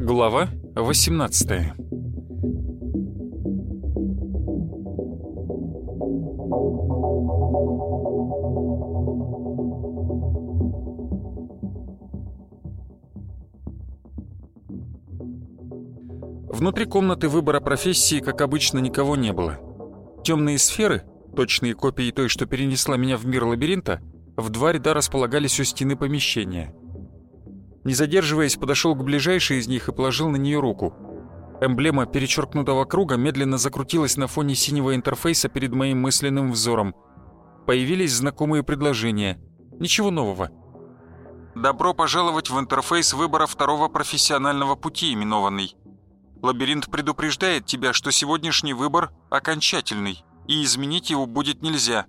Глава 18 Внутри комнаты выбора профессии, как обычно, никого не было. Темные сферы, точные копии той, что перенесла меня в мир лабиринта, в два ряда располагались у стены помещения. Не задерживаясь, подошел к ближайшей из них и положил на нее руку. Эмблема перечеркнутого круга медленно закрутилась на фоне синего интерфейса перед моим мысленным взором. Появились знакомые предложения. Ничего нового. «Добро пожаловать в интерфейс выбора второго профессионального пути, именованный. Лабиринт предупреждает тебя, что сегодняшний выбор окончательный, и изменить его будет нельзя.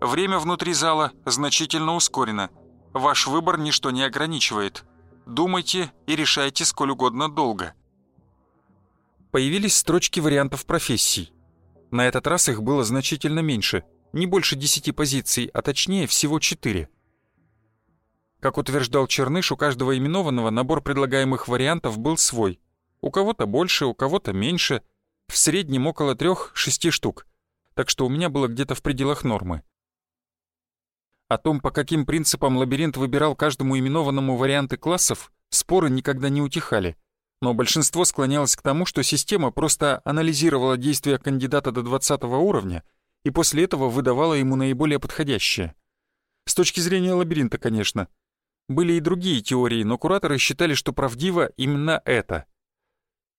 Время внутри зала значительно ускорено. Ваш выбор ничто не ограничивает. Думайте и решайте сколь угодно долго. Появились строчки вариантов профессий. На этот раз их было значительно меньше, не больше десяти позиций, а точнее всего четыре. Как утверждал Черныш, у каждого именованного набор предлагаемых вариантов был свой – у кого-то больше, у кого-то меньше. В среднем около трех-шести штук. Так что у меня было где-то в пределах нормы. О том, по каким принципам лабиринт выбирал каждому именованному варианты классов, споры никогда не утихали. Но большинство склонялось к тому, что система просто анализировала действия кандидата до 20 уровня и после этого выдавала ему наиболее подходящее. С точки зрения лабиринта, конечно. Были и другие теории, но кураторы считали, что правдиво именно это —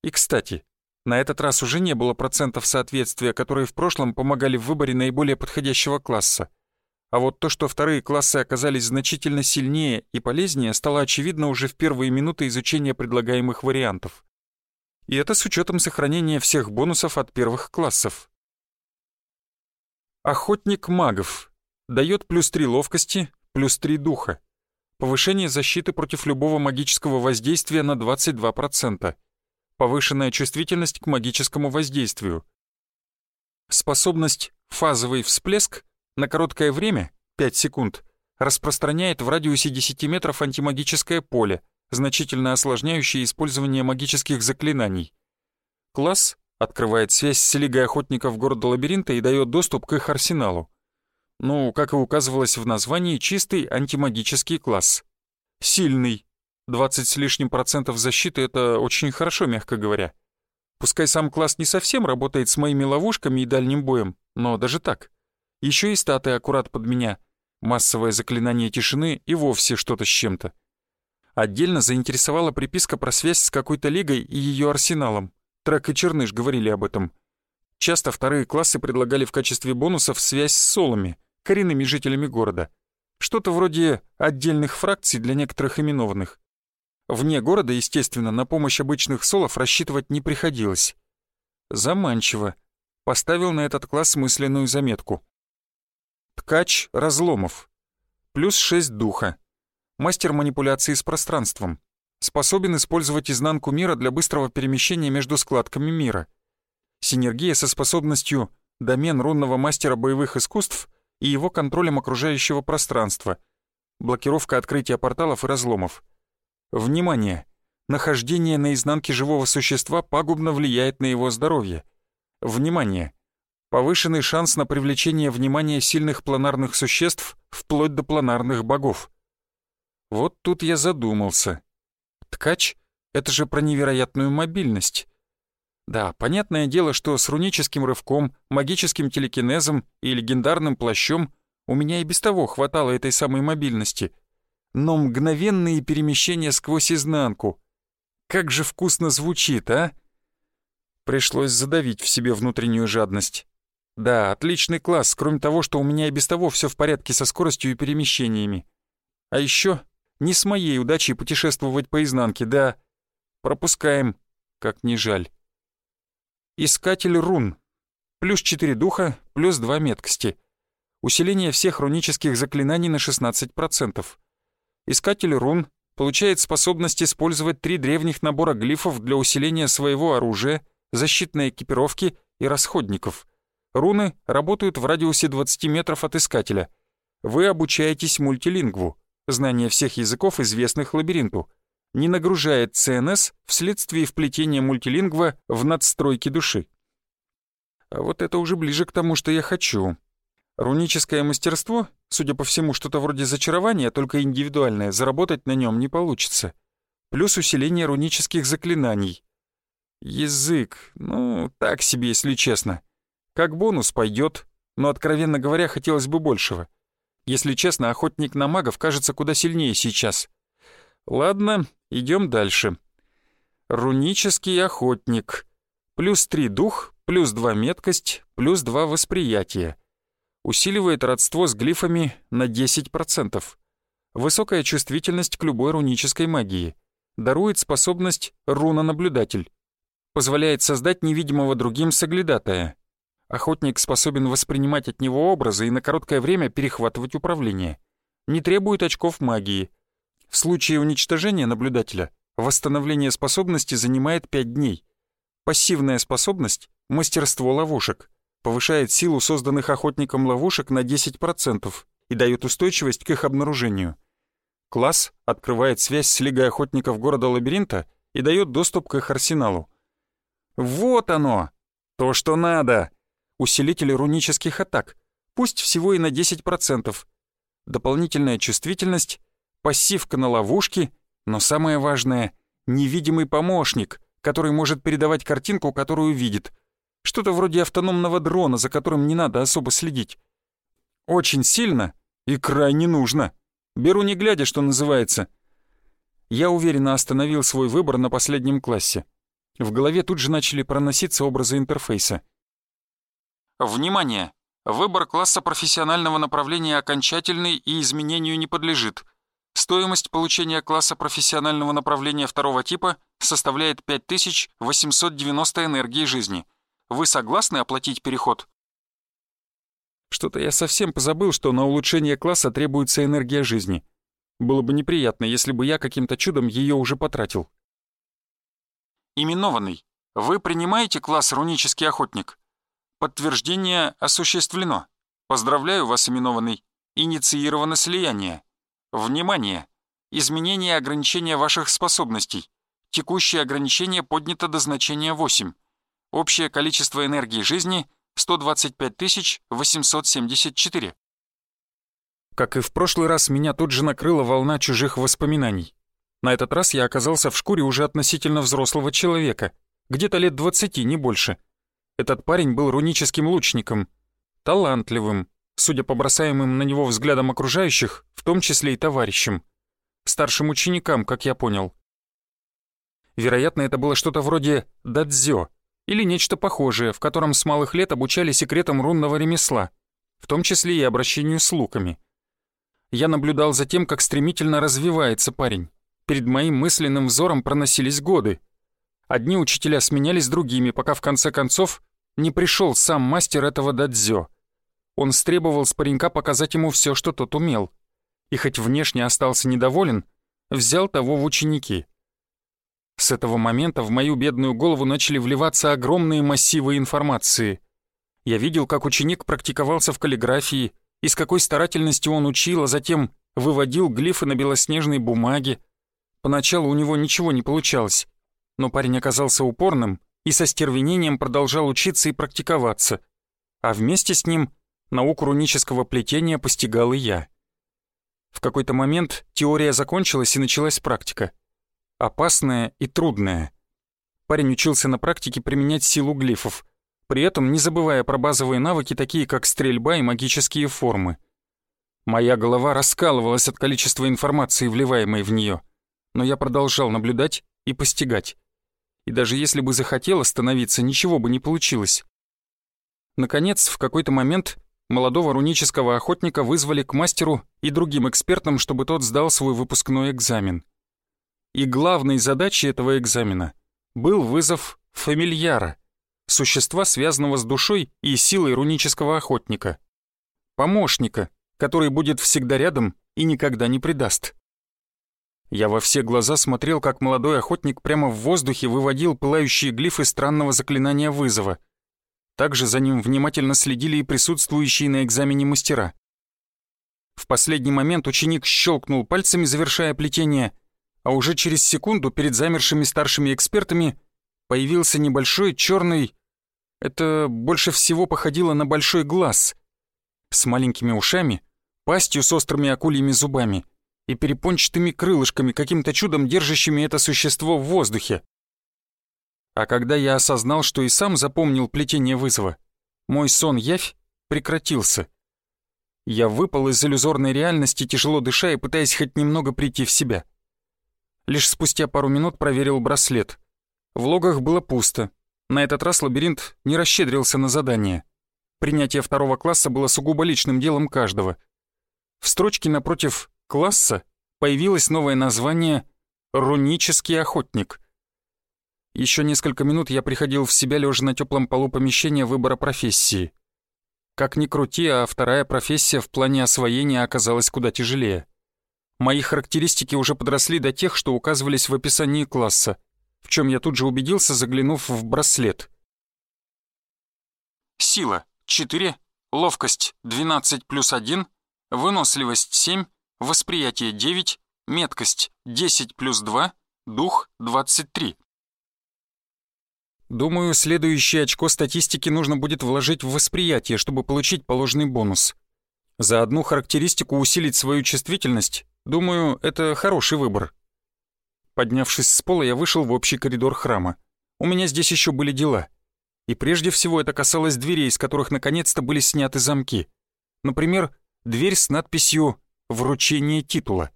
и, кстати, на этот раз уже не было процентов соответствия, которые в прошлом помогали в выборе наиболее подходящего класса. А вот то, что вторые классы оказались значительно сильнее и полезнее, стало очевидно уже в первые минуты изучения предлагаемых вариантов. И это с учетом сохранения всех бонусов от первых классов. Охотник магов. Дает плюс 3 ловкости, плюс 3 духа. Повышение защиты против любого магического воздействия на 22% повышенная чувствительность к магическому воздействию. Способность «фазовый всплеск» на короткое время, 5 секунд, распространяет в радиусе 10 метров антимагическое поле, значительно осложняющее использование магических заклинаний. Класс открывает связь с Лигой охотников города Лабиринта и дает доступ к их арсеналу. Ну, как и указывалось в названии, чистый антимагический класс. Сильный, 20 с лишним процентов защиты — это очень хорошо, мягко говоря. Пускай сам класс не совсем работает с моими ловушками и дальним боем, но даже так. Еще и статы аккурат под меня. Массовое заклинание тишины и вовсе что-то с чем-то. Отдельно заинтересовала приписка про связь с какой-то лигой и ее арсеналом. Трек и Черныш говорили об этом. Часто вторые классы предлагали в качестве бонусов связь с солами, коренными жителями города. Что-то вроде отдельных фракций для некоторых именованных. Вне города, естественно, на помощь обычных солов рассчитывать не приходилось. Заманчиво. Поставил на этот класс мысленную заметку. Ткач разломов. Плюс 6 духа. Мастер манипуляции с пространством. Способен использовать изнанку мира для быстрого перемещения между складками мира. Синергия со способностью домен рунного мастера боевых искусств и его контролем окружающего пространства. Блокировка открытия порталов и разломов. Внимание! Нахождение на изнанке живого существа пагубно влияет на его здоровье. Внимание! Повышенный шанс на привлечение внимания сильных планарных существ вплоть до планарных богов. Вот тут я задумался. Ткач — это же про невероятную мобильность. Да, понятное дело, что с руническим рывком, магическим телекинезом и легендарным плащом у меня и без того хватало этой самой мобильности — но мгновенные перемещения сквозь изнанку. Как же вкусно звучит, а? Пришлось задавить в себе внутреннюю жадность. Да, отличный класс, кроме того, что у меня и без того все в порядке со скоростью и перемещениями. А еще не с моей удачей путешествовать по изнанке, да. Пропускаем, как не жаль. Искатель рун. Плюс 4 духа, плюс 2 меткости. Усиление всех рунических заклинаний на 16%. Искатель рун получает способность использовать три древних набора глифов для усиления своего оружия, защитной экипировки и расходников. Руны работают в радиусе 20 метров от искателя. Вы обучаетесь мультилингву, знание всех языков, известных лабиринту. Не нагружает ЦНС вследствие вплетения мультилингва в надстройки души. А вот это уже ближе к тому, что я хочу. Руническое мастерство, судя по всему, что-то вроде зачарования, только индивидуальное, заработать на нем не получится. Плюс усиление рунических заклинаний. Язык, ну, так себе, если честно. Как бонус пойдет, но, откровенно говоря, хотелось бы большего. Если честно, охотник на магов кажется куда сильнее сейчас. Ладно, идем дальше. Рунический охотник. Плюс три дух, плюс два меткость, плюс два восприятия. Усиливает родство с глифами на 10%. Высокая чувствительность к любой рунической магии. Дарует способность руна-наблюдатель. Позволяет создать невидимого другим соглядатая. Охотник способен воспринимать от него образы и на короткое время перехватывать управление. Не требует очков магии. В случае уничтожения наблюдателя восстановление способности занимает 5 дней. Пассивная способность мастерство ловушек, повышает силу созданных охотником ловушек на 10% и дает устойчивость к их обнаружению. Класс открывает связь с Лигой охотников города-лабиринта и дает доступ к их арсеналу. Вот оно! То, что надо! Усилители рунических атак, пусть всего и на 10%. Дополнительная чувствительность, пассивка на ловушки, но самое важное — невидимый помощник, который может передавать картинку, которую видит. Что-то вроде автономного дрона, за которым не надо особо следить. Очень сильно и крайне нужно. Беру не глядя, что называется. Я уверенно остановил свой выбор на последнем классе. В голове тут же начали проноситься образы интерфейса. Внимание! Выбор класса профессионального направления окончательный и изменению не подлежит. Стоимость получения класса профессионального направления второго типа составляет 5890 энергии жизни. Вы согласны оплатить переход? Что-то я совсем позабыл, что на улучшение класса требуется энергия жизни. Было бы неприятно, если бы я каким-то чудом ее уже потратил. Именованный. Вы принимаете класс «Рунический охотник»? Подтверждение осуществлено. Поздравляю вас, именованный. Инициировано слияние. Внимание! Изменение ограничения ваших способностей. Текущее ограничение поднято до значения 8. Общее количество энергии жизни — 125 874. Как и в прошлый раз, меня тут же накрыла волна чужих воспоминаний. На этот раз я оказался в шкуре уже относительно взрослого человека, где-то лет 20, не больше. Этот парень был руническим лучником, талантливым, судя по бросаемым на него взглядам окружающих, в том числе и товарищам. Старшим ученикам, как я понял. Вероятно, это было что-то вроде дадзё или нечто похожее, в котором с малых лет обучали секретам рунного ремесла, в том числе и обращению с луками. Я наблюдал за тем, как стремительно развивается парень. Перед моим мысленным взором проносились годы. Одни учителя сменялись другими, пока в конце концов не пришел сам мастер этого дадзё — он стребовал с паренька показать ему все, что тот умел. И хоть внешне остался недоволен, взял того в ученики. С этого момента в мою бедную голову начали вливаться огромные массивы информации. Я видел, как ученик практиковался в каллиграфии, и с какой старательностью он учил, а затем выводил глифы на белоснежной бумаге. Поначалу у него ничего не получалось, но парень оказался упорным и со стервенением продолжал учиться и практиковаться, а вместе с ним науку рунического плетения постигал и я. В какой-то момент теория закончилась и началась практика. Опасная и трудная. Парень учился на практике применять силу глифов, при этом не забывая про базовые навыки, такие как стрельба и магические формы. Моя голова раскалывалась от количества информации, вливаемой в нее, но я продолжал наблюдать и постигать. И даже если бы захотел остановиться, ничего бы не получилось. Наконец, в какой-то момент молодого рунического охотника вызвали к мастеру и другим экспертам, чтобы тот сдал свой выпускной экзамен. И главной задачей этого экзамена был вызов фамильяра, существа, связанного с душой и силой рунического охотника. Помощника, который будет всегда рядом и никогда не предаст. Я во все глаза смотрел, как молодой охотник прямо в воздухе выводил пылающие глифы странного заклинания вызова — Также за ним внимательно следили и присутствующие на экзамене мастера. В последний момент ученик щелкнул пальцами, завершая плетение, а уже через секунду перед замершими старшими экспертами появился небольшой черный... Это больше всего походило на большой глаз. С маленькими ушами, пастью с острыми акульями зубами и перепончатыми крылышками, каким-то чудом держащими это существо в воздухе. А когда я осознал, что и сам запомнил плетение вызова, мой сон-явь прекратился. Я выпал из иллюзорной реальности, тяжело дыша и пытаясь хоть немного прийти в себя. Лишь спустя пару минут проверил браслет. В логах было пусто. На этот раз лабиринт не расщедрился на задание. Принятие второго класса было сугубо личным делом каждого. В строчке напротив «класса» появилось новое название «Рунический охотник». Еще несколько минут я приходил в себя, лежа на теплом полу помещения выбора профессии. Как ни крути, а вторая профессия в плане освоения оказалась куда тяжелее. Мои характеристики уже подросли до тех, что указывались в описании класса, в чем я тут же убедился, заглянув в браслет. Сила — 4, ловкость — 12 плюс 1, выносливость — 7, восприятие — 9, меткость — 10 плюс 2, дух — 23. Думаю, следующее очко статистики нужно будет вложить в восприятие, чтобы получить положенный бонус. За одну характеристику усилить свою чувствительность, думаю, это хороший выбор. Поднявшись с пола, я вышел в общий коридор храма. У меня здесь еще были дела. И прежде всего это касалось дверей, из которых наконец-то были сняты замки. Например, дверь с надписью «Вручение титула».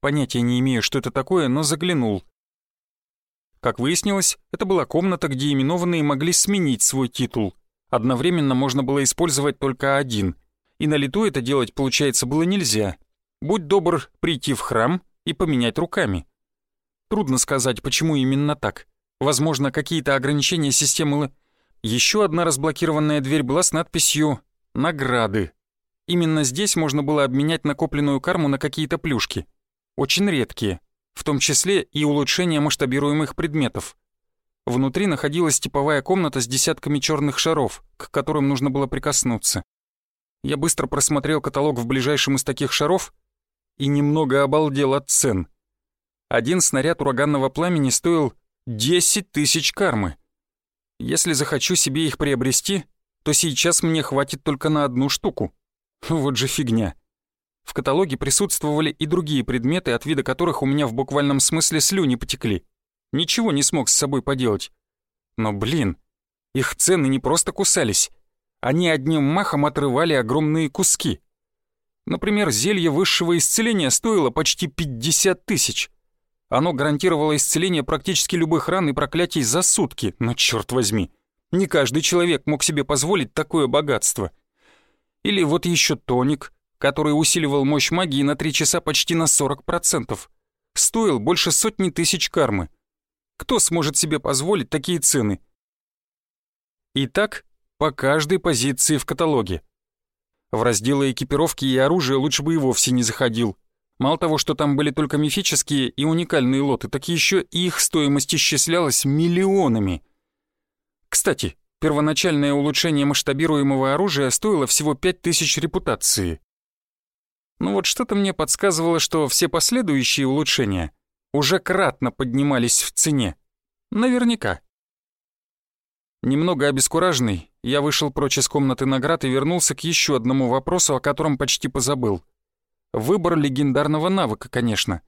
Понятия не имею, что это такое, но заглянул. Как выяснилось, это была комната, где именованные могли сменить свой титул. Одновременно можно было использовать только один. И на лету это делать, получается, было нельзя. Будь добр прийти в храм и поменять руками. Трудно сказать, почему именно так. Возможно, какие-то ограничения системы... Еще одна разблокированная дверь была с надписью «Награды». Именно здесь можно было обменять накопленную карму на какие-то плюшки. Очень редкие в том числе и улучшение масштабируемых предметов. Внутри находилась типовая комната с десятками черных шаров, к которым нужно было прикоснуться. Я быстро просмотрел каталог в ближайшем из таких шаров и немного обалдел от цен. Один снаряд ураганного пламени стоил 10 тысяч кармы. Если захочу себе их приобрести, то сейчас мне хватит только на одну штуку. Вот же фигня. В каталоге присутствовали и другие предметы, от вида которых у меня в буквальном смысле слюни потекли. Ничего не смог с собой поделать. Но, блин, их цены не просто кусались. Они одним махом отрывали огромные куски. Например, зелье высшего исцеления стоило почти 50 тысяч. Оно гарантировало исцеление практически любых ран и проклятий за сутки, но черт возьми, не каждый человек мог себе позволить такое богатство. Или вот еще тоник, который усиливал мощь магии на 3 часа почти на 40%. Стоил больше сотни тысяч кармы. Кто сможет себе позволить такие цены? Итак, по каждой позиции в каталоге. В разделы экипировки и оружия лучше бы и вовсе не заходил. Мало того, что там были только мифические и уникальные лоты, так еще и их стоимость исчислялась миллионами. Кстати, первоначальное улучшение масштабируемого оружия стоило всего 5000 репутации. Но ну вот что-то мне подсказывало, что все последующие улучшения уже кратно поднимались в цене. Наверняка. Немного обескураженный, я вышел прочь из комнаты наград и вернулся к еще одному вопросу, о котором почти позабыл. Выбор легендарного навыка, конечно.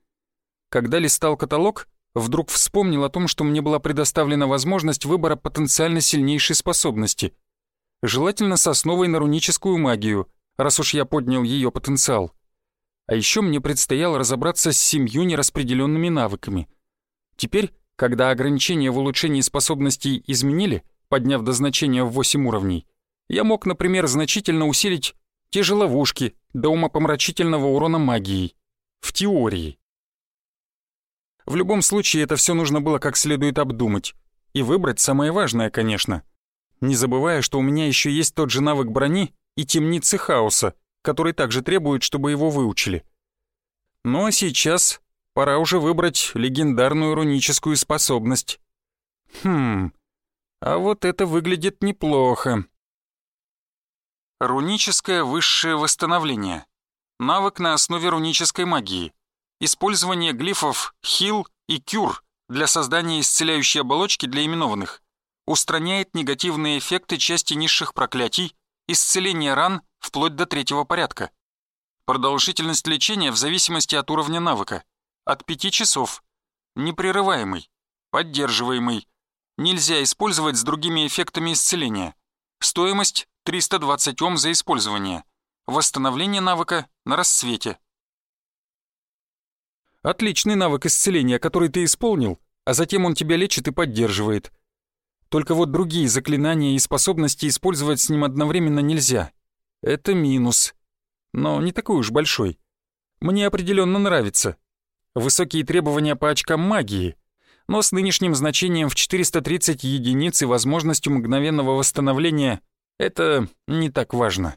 Когда листал каталог, вдруг вспомнил о том, что мне была предоставлена возможность выбора потенциально сильнейшей способности. Желательно с основой на руническую магию, раз уж я поднял ее потенциал. А еще мне предстояло разобраться с семью нераспределенными навыками. Теперь, когда ограничения в улучшении способностей изменили, подняв до значения в 8 уровней, я мог, например, значительно усилить те же ловушки до умопомрачительного урона магией. В теории. В любом случае, это все нужно было как следует обдумать. И выбрать самое важное, конечно. Не забывая, что у меня еще есть тот же навык брони и темницы хаоса, который также требует, чтобы его выучили. Ну а сейчас пора уже выбрать легендарную руническую способность. Хм, А вот это выглядит неплохо. Руническое высшее восстановление. Навык на основе рунической магии. Использование глифов «Хил» и «Кюр» для создания исцеляющей оболочки для именованных. Устраняет негативные эффекты части низших проклятий, исцеление ран вплоть до третьего порядка. Продолжительность лечения в зависимости от уровня навыка. От 5 часов. Непрерываемый. Поддерживаемый. Нельзя использовать с другими эффектами исцеления. Стоимость 320 Ом за использование. Восстановление навыка на рассвете. Отличный навык исцеления, который ты исполнил, а затем он тебя лечит и поддерживает. Только вот другие заклинания и способности использовать с ним одновременно нельзя. Это минус. Но не такой уж большой. Мне определенно нравится. Высокие требования по очкам магии, но с нынешним значением в 430 единиц и возможностью мгновенного восстановления это не так важно.